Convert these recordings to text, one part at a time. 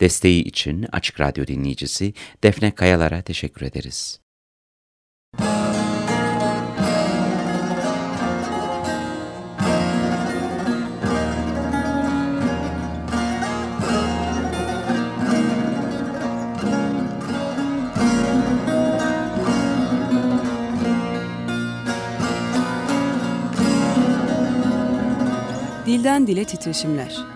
Desteği için Açık Radyo dinleyicisi Defne Kayalar'a teşekkür ederiz. Dilden Dile Titreşimler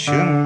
Sure.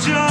joy.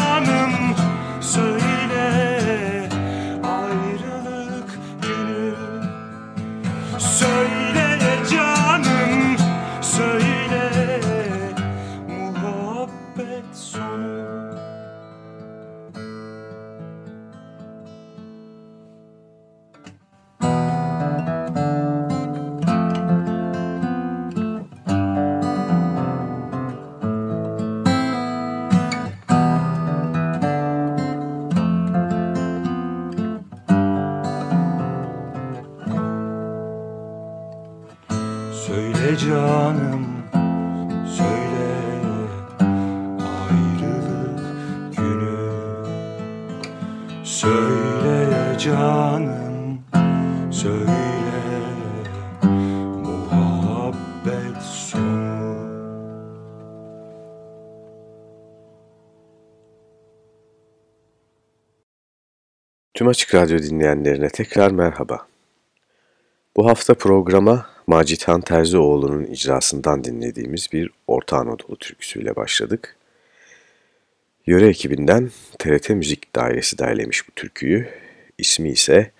Tüm Açık Radyo dinleyenlerine tekrar merhaba. Bu hafta programa Macit Han Terzioğlu'nun icrasından dinlediğimiz bir Orta Anadolu türküsüyle başladık. Yöre ekibinden TRT Müzik Dairesi derlemiş bu türküyü. İsmi ise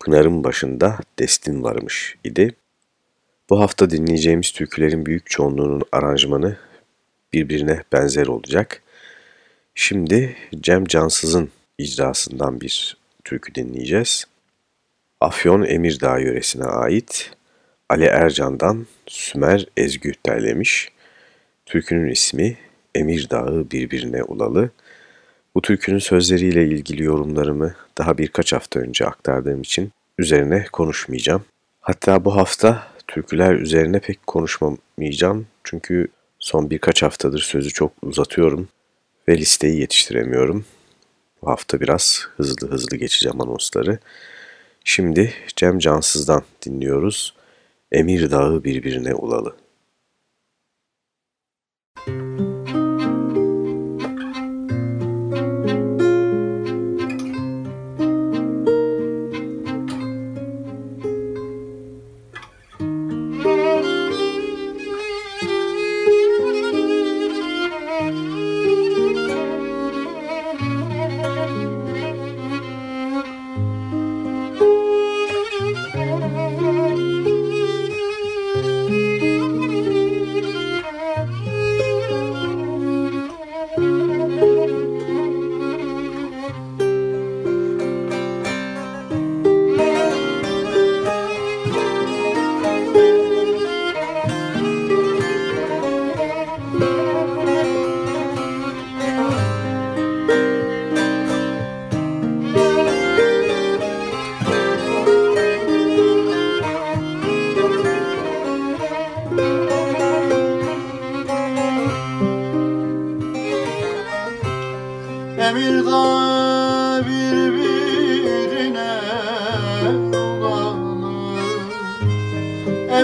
Pınar'ın başında destin varmış idi. Bu hafta dinleyeceğimiz türkülerin büyük çoğunluğunun aranjmanı birbirine benzer olacak. Şimdi Cem Cansız'ın icrasından bir türkü dinleyeceğiz. Afyon Emirdağ yöresine ait Ali Ercan'dan Sümer Ezgü derlemiş. Türkünün ismi Emirdağ'ı birbirine ulalı. Bu türkünün sözleriyle ilgili yorumlarımı daha birkaç hafta önce aktardığım için üzerine konuşmayacağım. Hatta bu hafta türküler üzerine pek konuşmayacağım çünkü son birkaç haftadır sözü çok uzatıyorum ve listeyi yetiştiremiyorum. Bu hafta biraz hızlı hızlı geçeceğim anonsları. Şimdi Cem Cansız'dan dinliyoruz. Emir Dağı birbirine ulalı. Emirdağ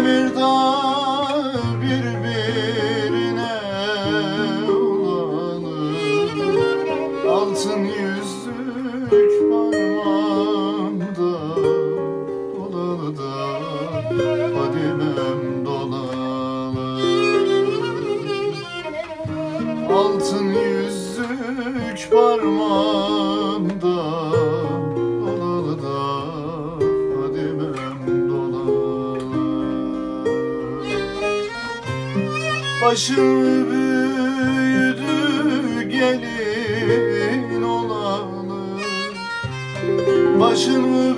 Emirdağ birbirine Başım büyüdü gelin olalı Başım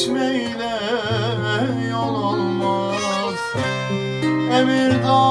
geçmeyle yol olmaz. Emirdağ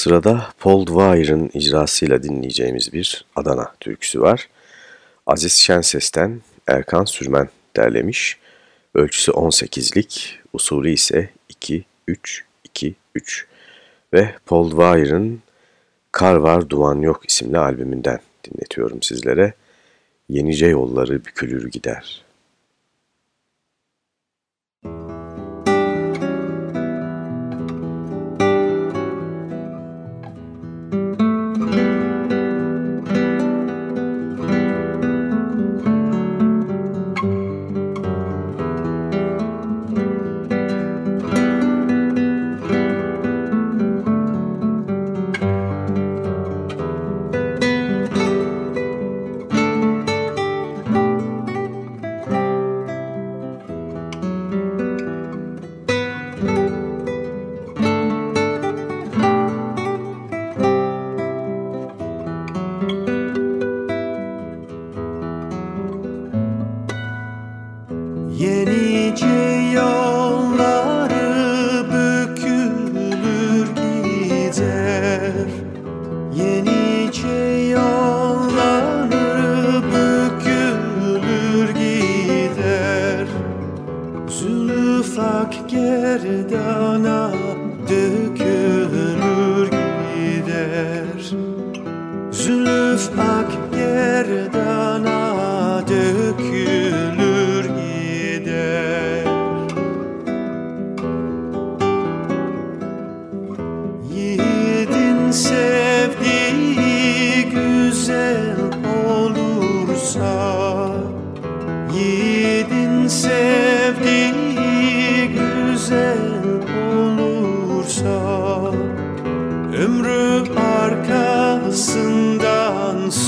Sırada Paul Dwyer'ın icrasıyla dinleyeceğimiz bir Adana türküsü var. Aziz Şenses'ten Erkan Sürmen derlemiş. Ölçüsü 18'lik, usulü ise 2-3-2-3 ve Paul Dwyer'ın Kar Var Duman Yok isimli albümünden dinletiyorum sizlere. Yenice yolları bükülür gider.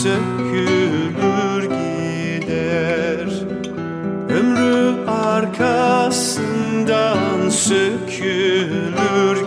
Sökülür gider. Ömrü arkasından sökülür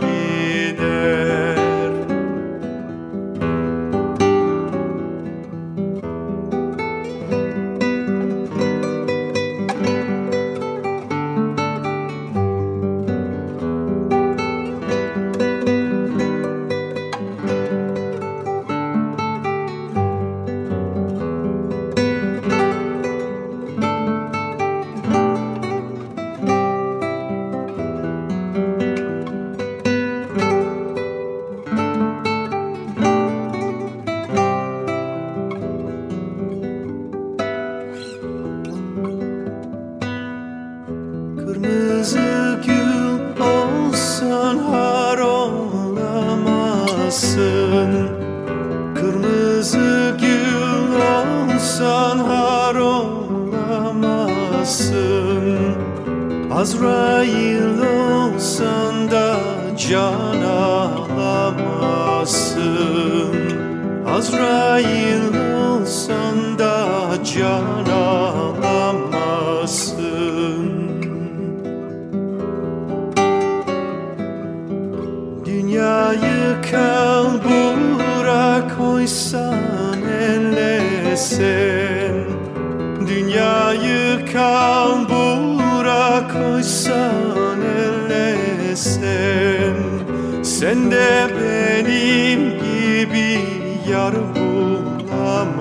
yar bulamazsın.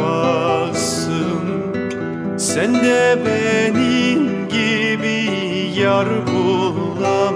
Sen de benim gibi yar bulamazsın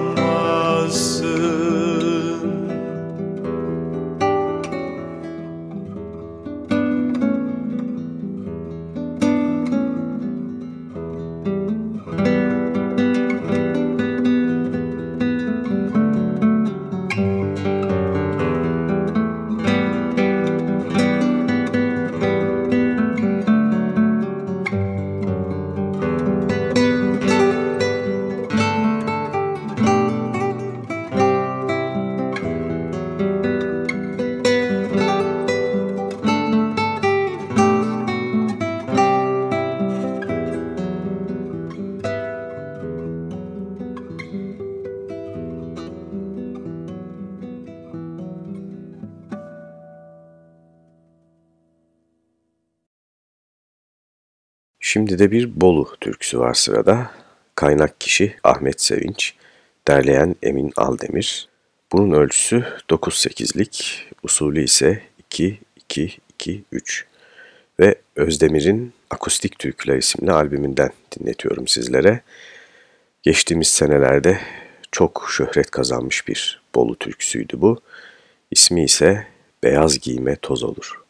Şimdi de bir Bolu türküsü var sırada. Kaynak kişi Ahmet Sevinç, derleyen Emin Aldemir. Bunun ölçüsü 9-8'lik, usulü ise 2-2-2-3 ve Özdemir'in Akustik Türküler isimli albümünden dinletiyorum sizlere. Geçtiğimiz senelerde çok şöhret kazanmış bir Bolu türküsüydü bu. İsmi ise Beyaz Giyime Toz Olur.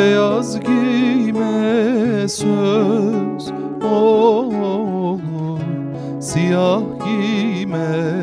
Beyaz giyme söz olur. Siyah giyme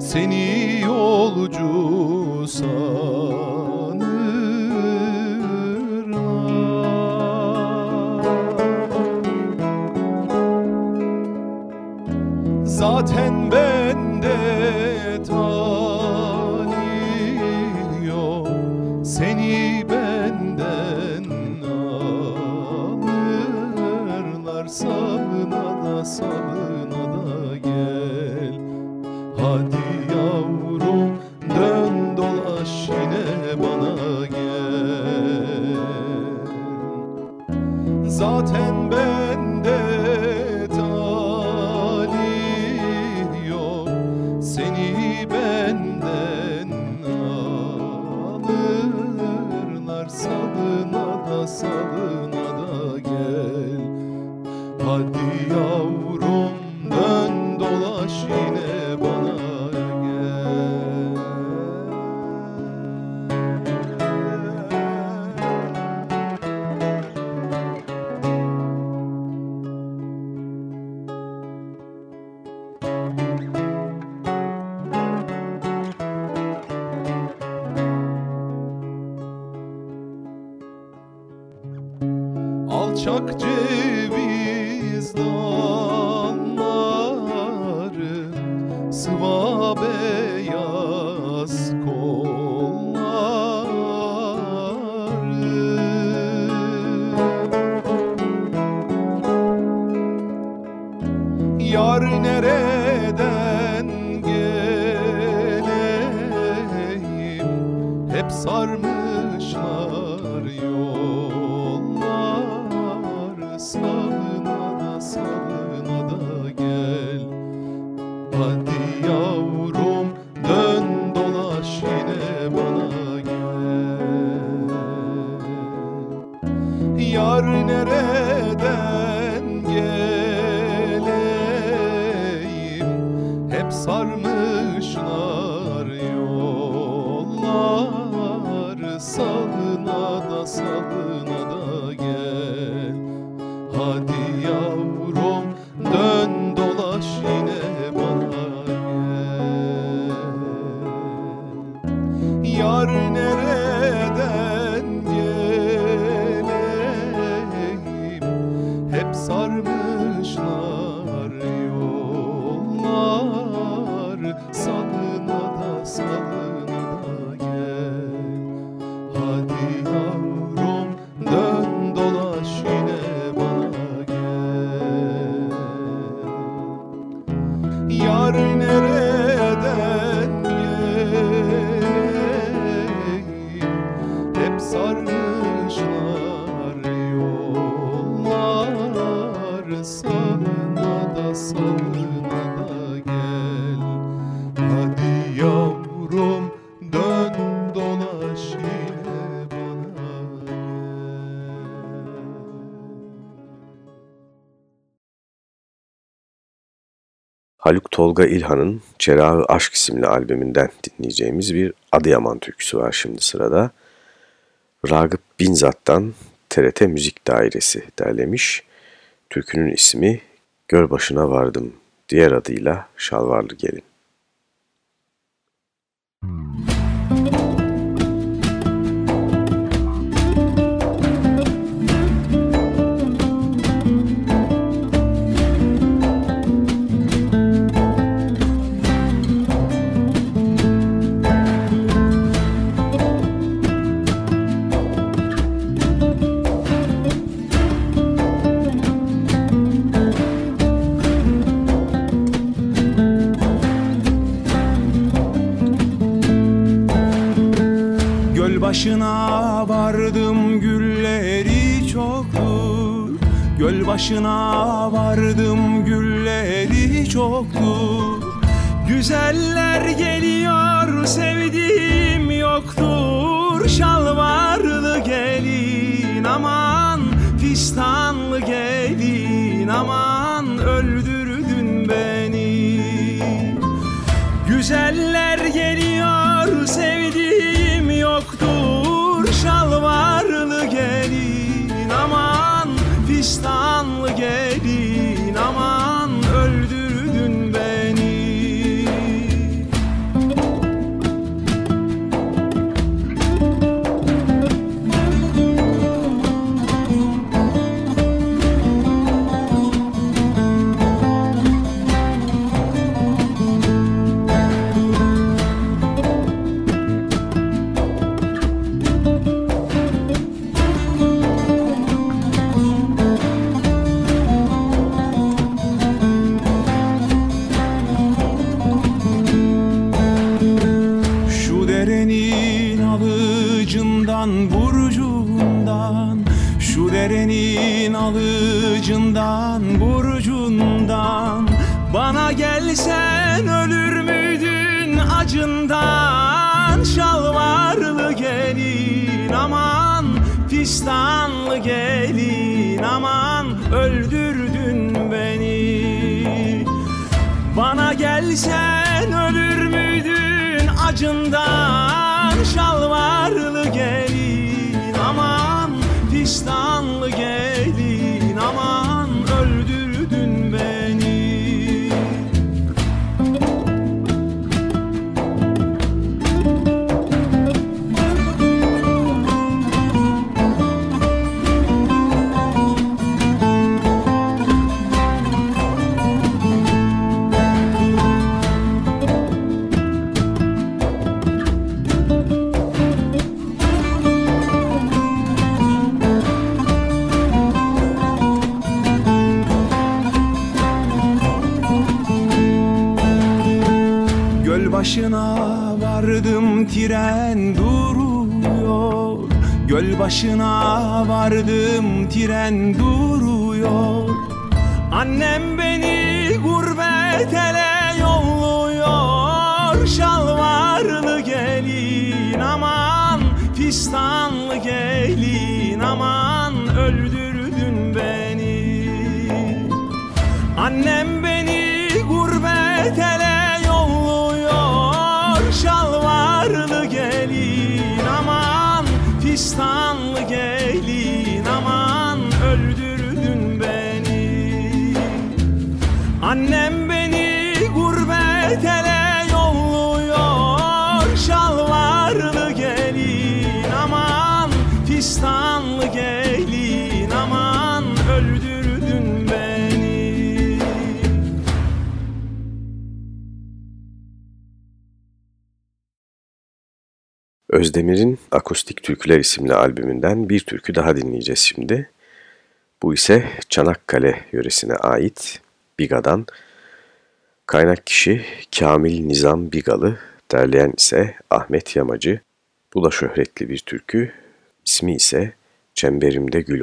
Seni yolcu sanırlar Hep Haluk Tolga İlhan'ın Çerahı Aşk isimli albümünden dinleyeceğimiz bir Adıyaman türküsü var şimdi sırada. Ragıp Binzat'tan TRT Müzik Dairesi derlemiş. Türkünün ismi Göl Başına Vardım, diğer adıyla Şalvarlı Gelin. Göl başına vardım gülleri çoktur. Göl başına vardım gülleri çoktur. Güzeller geliyor sevdiğim yoktur. Şalvarlı gelin aman Fistanlı gelin aman. Öldürdün beni. Güzeller geliyor sevdiğim yoktur Şalvarlı gelin aman Fistanlı duruyor Annem beni gurbet ele yolluyor. Şalvarlı gelin aman Fistanlı gelin aman. Öldürdün Özdemir'in Akustik Türküler isimli albümünden bir türkü daha dinleyeceğiz şimdi. Bu ise Çanakkale yöresine ait Biga'dan. Kaynak kişi Kamil Nizam Bigalı, derleyen ise Ahmet Yamacı. Bu da şöhretli bir türkü, ismi ise Çemberimde Gül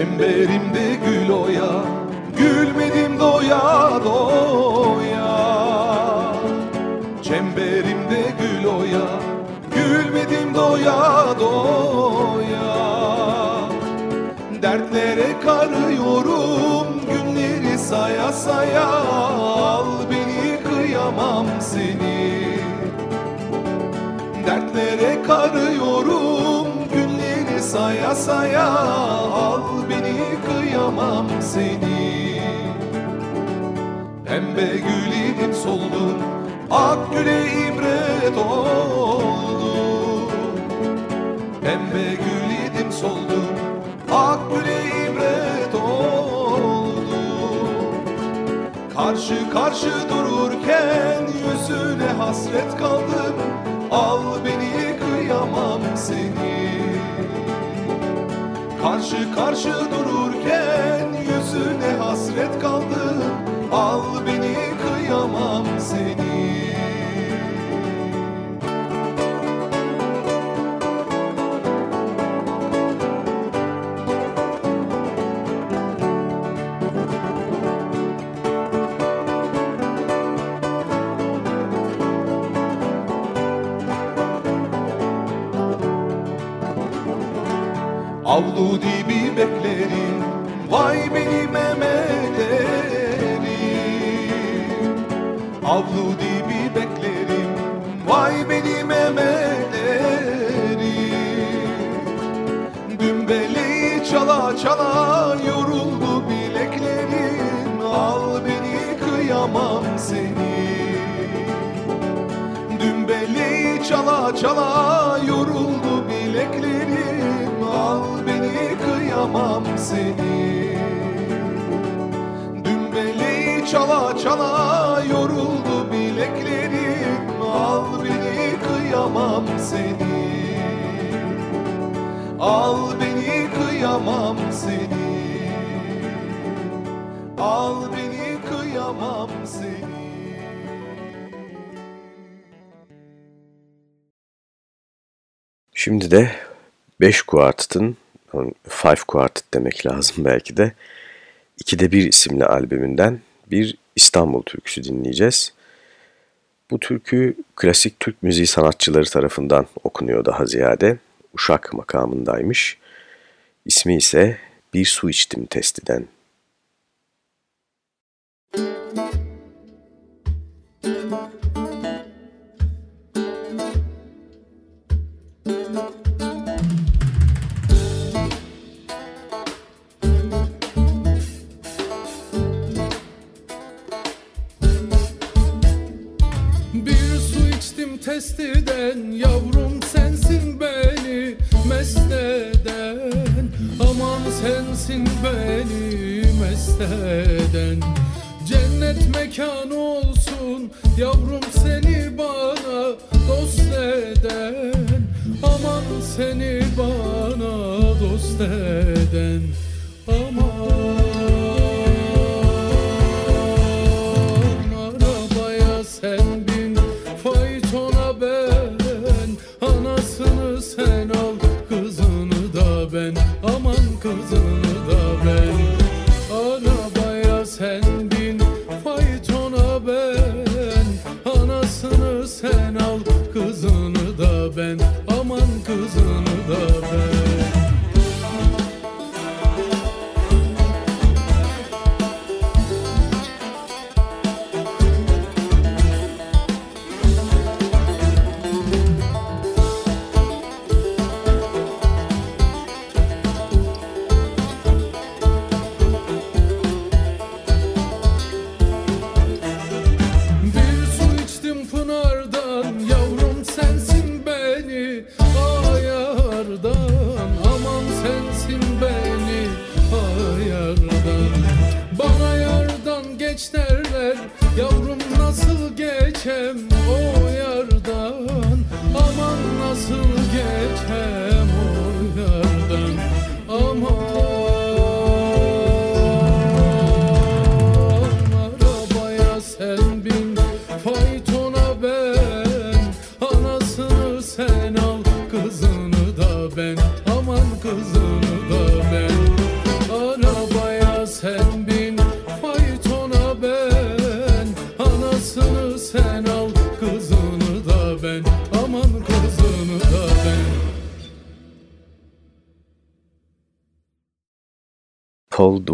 Çemberimde gül oya Gülmedim doya doya. Çemberimde gül oya Gülmedim doya doya. Dertlere karıyorum Günleri saya saya. Al beni kıyamam seni. Dertlere karıyorum saya saya Al beni kıyamam seni. Pembe gül idim soldum Ak güle ibret oldu. Pembe gül idim soldum Ak güle ibret oldu. Karşı karşı dururken yüzüne hasret kaldım. Al beni Karşı karşı dururken yüzüne hasret kaldım Avlu dibi beklerim Vay benim emelerim Avlu dibi beklerim Vay benim emelerim Dümbeleyi çala çala Yoruldu bileklerim Al beni kıyamam seni. Dümbeleyi çala çala yoruldu kıyamam seni. Dümbeleyi çala çala yoruldu bileklerim. Al beni kıyamam seni. Al beni kıyamam seni. Al beni kıyamam seni. Şimdi de 5 kuartetın, Five Quartet demek lazım belki de. İkide Bir isimli albümünden bir İstanbul türküsü dinleyeceğiz. Bu türkü klasik Türk müziği sanatçıları tarafından okunuyor daha ziyade. Uşak makamındaymış. İsmi ise Bir Su İçtim Testi'den imkan olsun. Yavrum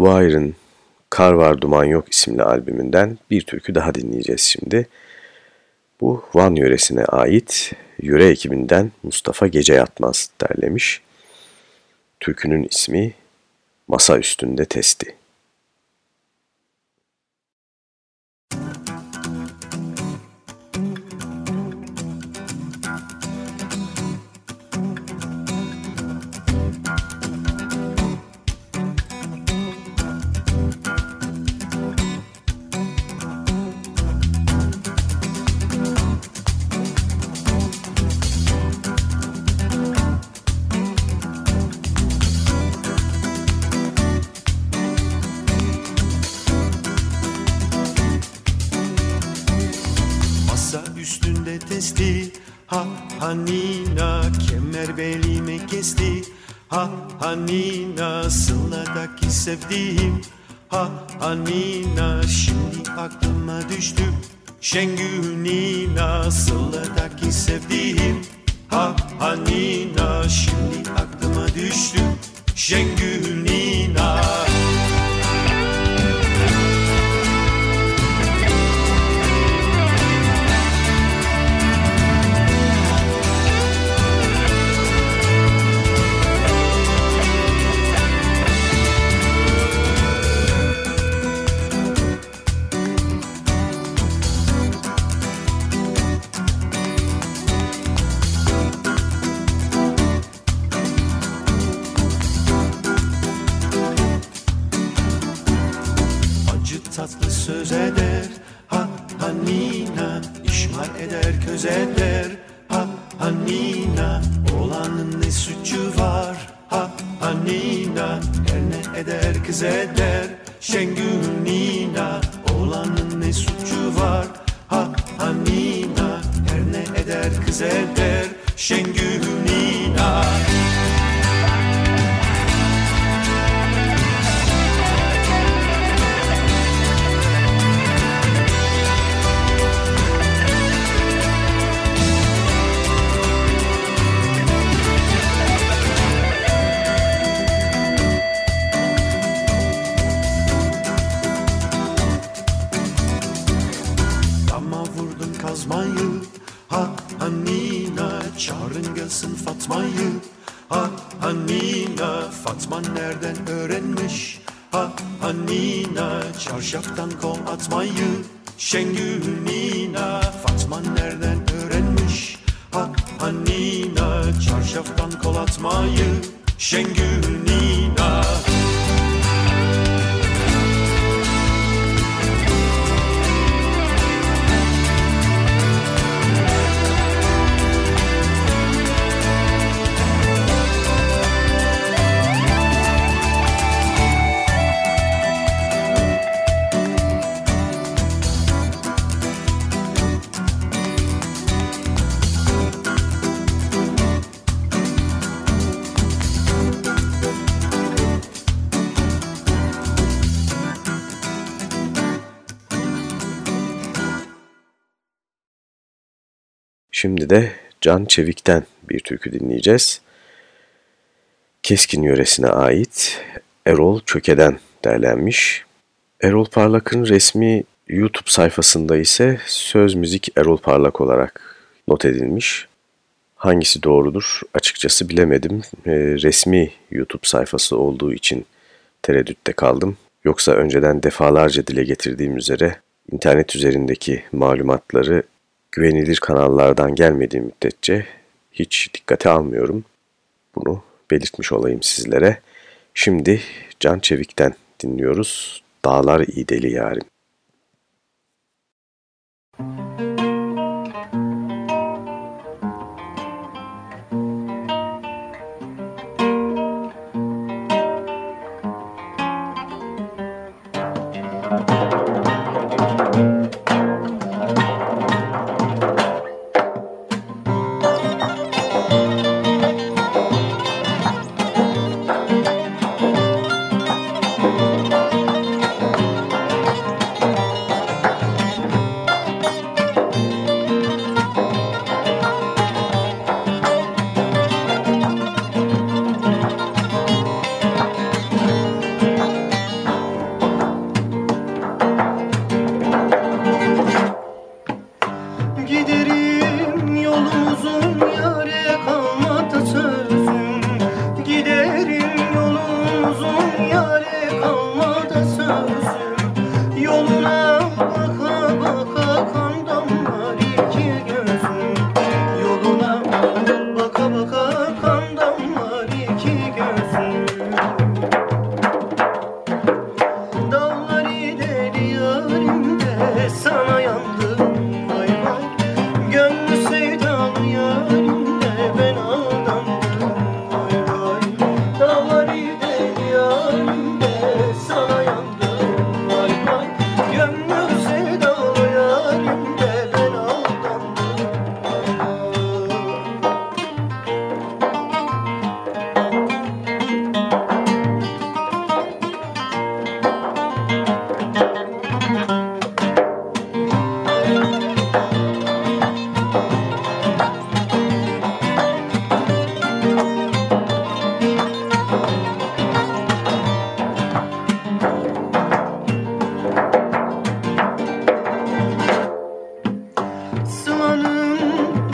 Maguire'ın Kar Var Duman Yok isimli albümünden bir türkü daha dinleyeceğiz şimdi. Bu Van yöresine ait Yüre ekibinden Mustafa Gece Yatmaz derlemiş. Türkünün ismi Masa Üstünde Testi. Thank. hanina kemer belimi kesti. Ha hanina sınladaki sevdiğim. Ha hanina şimdi aklıma düştü. Şengü Nina sınladaki sevdiğim. Ha hanina şimdi aklıma düştü. Şengü nina Çarşaftan kol atmayı Şengül nina Şimdi de Can Çevik'ten bir türkü dinleyeceğiz. Keskin yöresine ait Erol Çöke'den derlenmiş. Erol Parlak'ın resmi YouTube sayfasında ise söz müzik Erol Parlak olarak not edilmiş. Hangisi doğrudur açıkçası bilemedim. E, resmi YouTube sayfası olduğu için tereddütte kaldım. Yoksa önceden defalarca dile getirdiğim üzere internet üzerindeki malumatları güvenilir kanallardan gelmediği müddetçe hiç dikkate almıyorum. Bunu belirtmiş olayım sizlere. Şimdi Can Çevik'ten dinliyoruz. Dağlar iyi deli yarim. Sıla'nın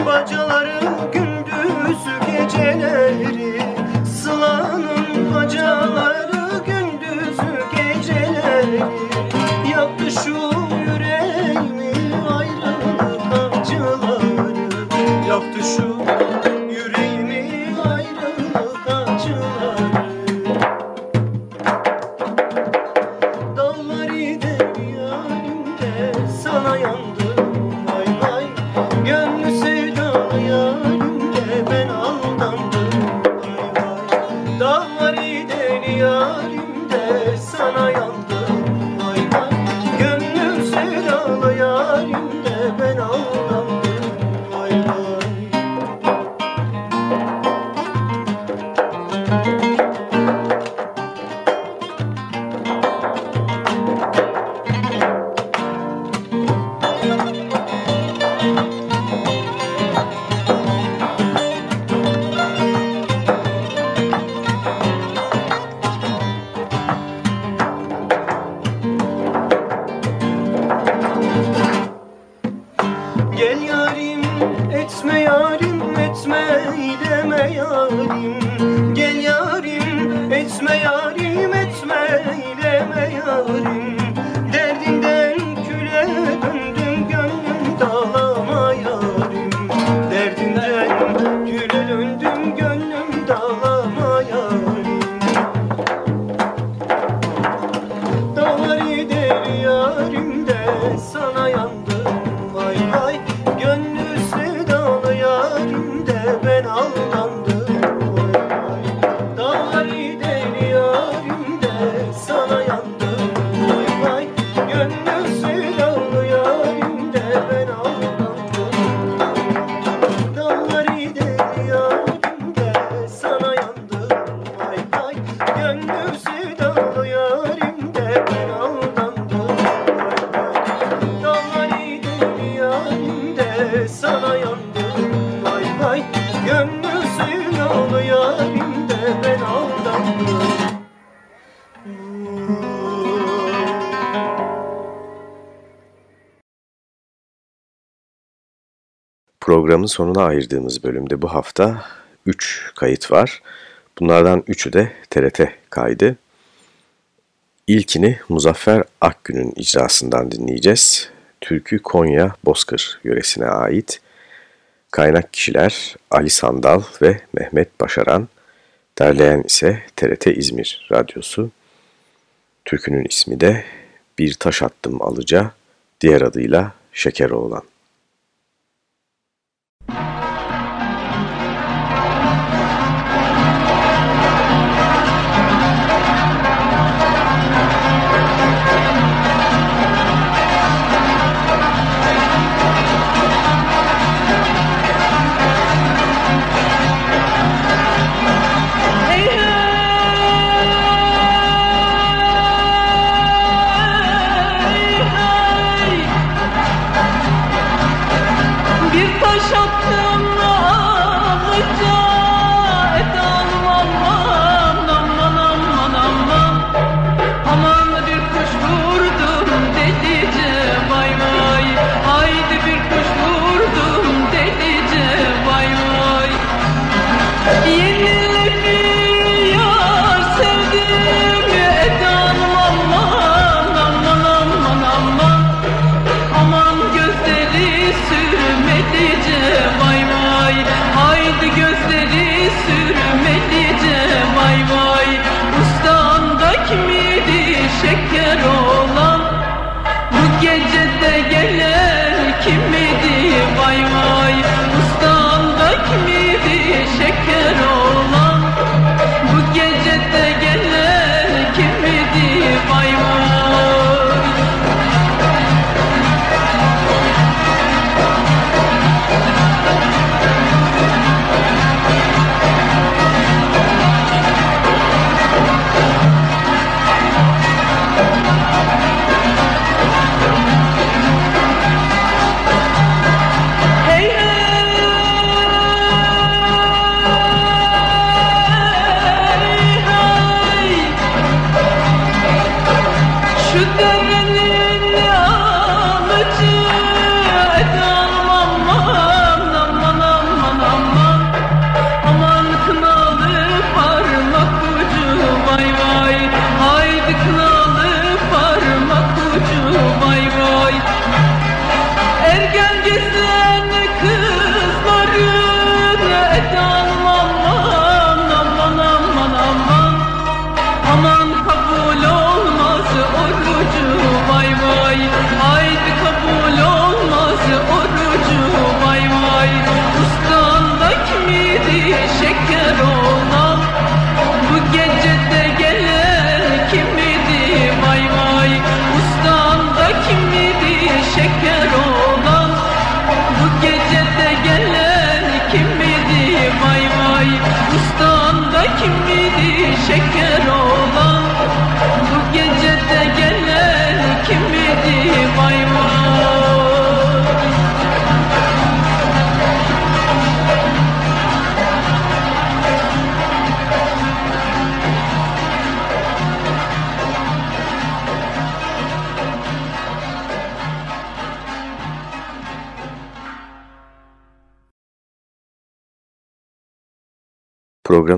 bacaları gündüz geceleri. Sıla'nın bacaları gündüz geceleri. Yaktı şu yüreğimi ayrılık acıları Yaktı şu yüreğimi Programın sonuna ayırdığımız bölümde bu hafta 3 kayıt var. Bunlardan 3'ü de TRT kaydı. İlkini Muzaffer Akgün'ün icrasından dinleyeceğiz. Türkü Konya Bozkır yöresine ait. Kaynak kişiler Ali Sandal ve Mehmet Başaran. Derleyen ise TRT İzmir Radyosu. Türkünün ismi de Bir Taş Attım Alıca, diğer adıyla Şekeroğlan.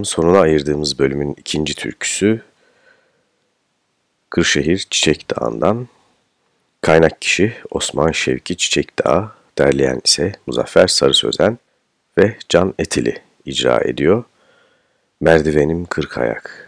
Sonuna ayırdığımız bölümün ikinci türküsü Kırşehir Çiçek Dağı'ndan kaynak kişi Osman Şevki Çiçek Dağı, derleyen ise Muzaffer Sarı Sözen ve Can Etili icra ediyor. Merdivenim Kırk Ayak.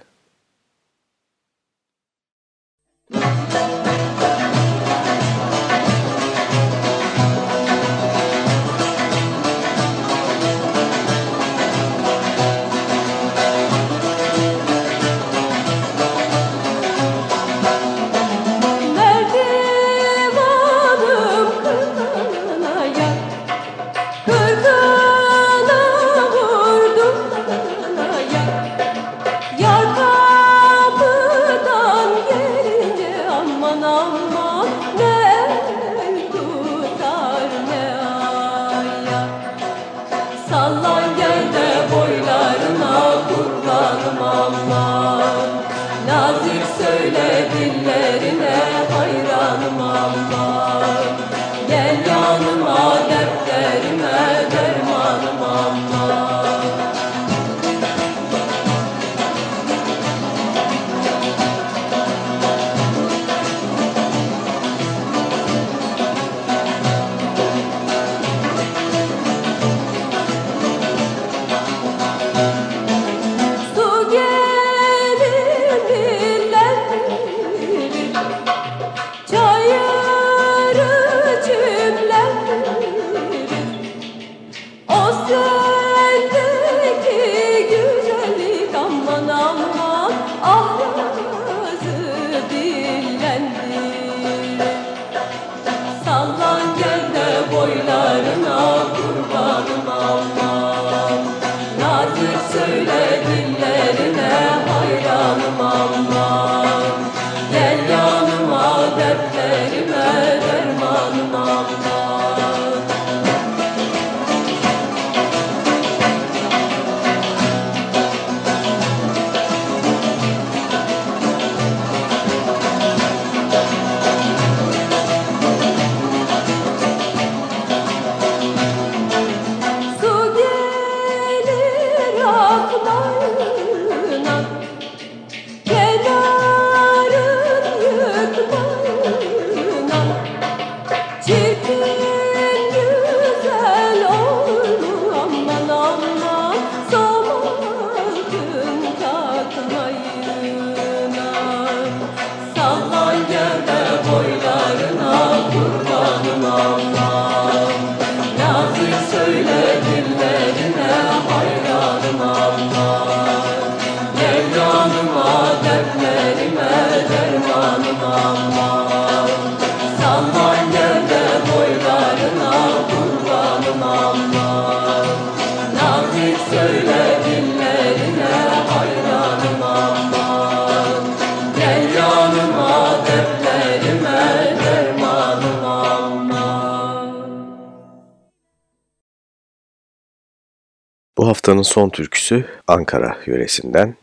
Haftanın son türküsü Ankara yöresinden.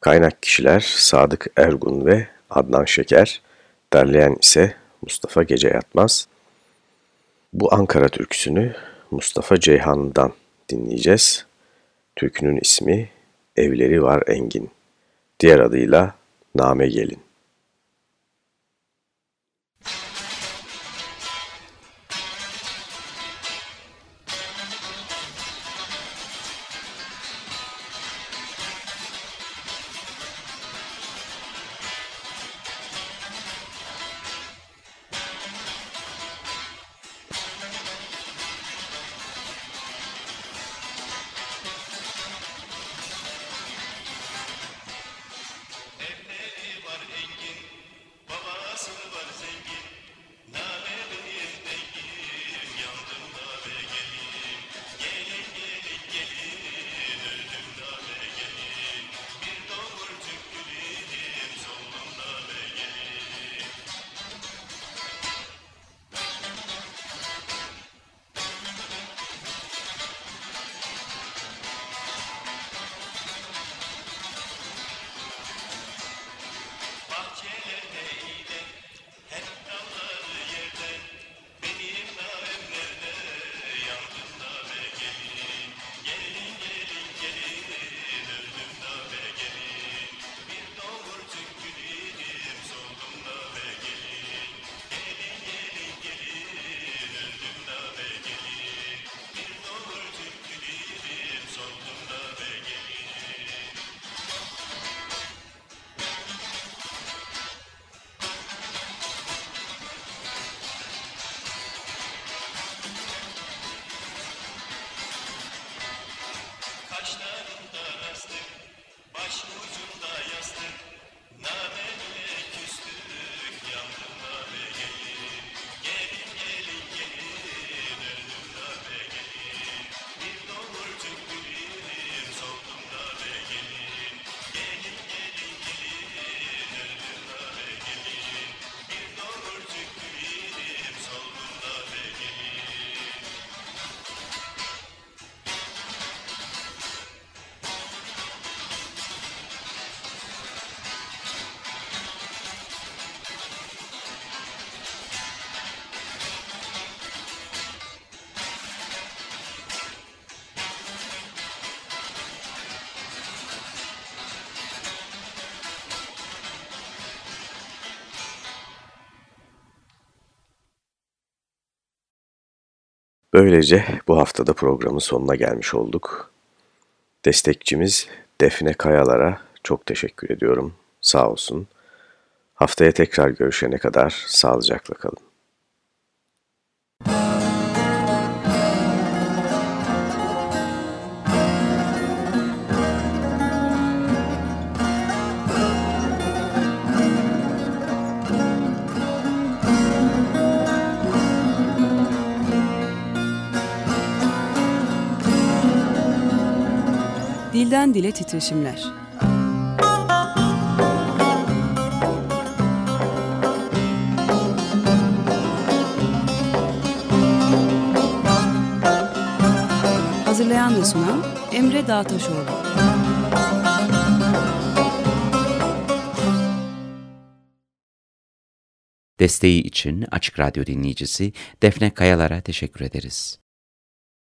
Kaynak kişiler Sadık Ergun ve Adnan Şeker, derleyen ise Mustafa Gece Yatmaz. Bu Ankara türküsünü Mustafa Ceyhan'dan dinleyeceğiz. Türkünün ismi Evleri Var Engin. Diğer adıyla Name Gelin. Böylece bu haftada programın sonuna gelmiş olduk. Destekçimiz Defne Kayalar'a çok teşekkür ediyorum. Sağ olsun. Haftaya tekrar görüşene kadar sağlıcakla kalın. titreşimler. Hazırlayan ve sunan Emre Dağtaşoğlu. Desteği için Açık Radyo dinleyicisi Defne Kayalar'a teşekkür ederiz.